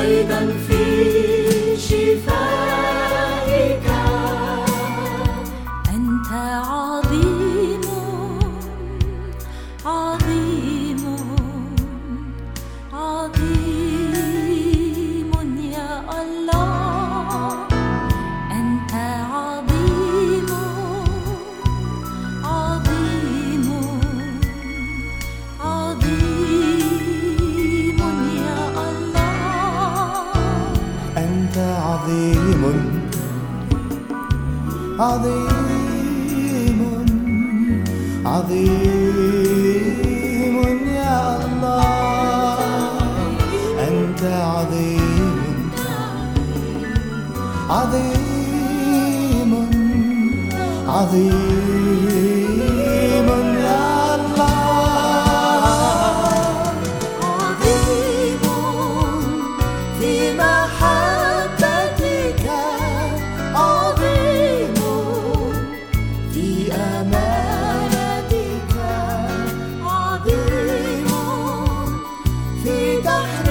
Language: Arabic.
أيضا في عظيم. عظيم. عظيم يا الله. أنت عظيم. عظيم. عظيم. 더